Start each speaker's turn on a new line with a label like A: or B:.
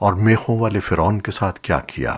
A: اور میخوں والے فرعون کے ساتھ کیا کیا؟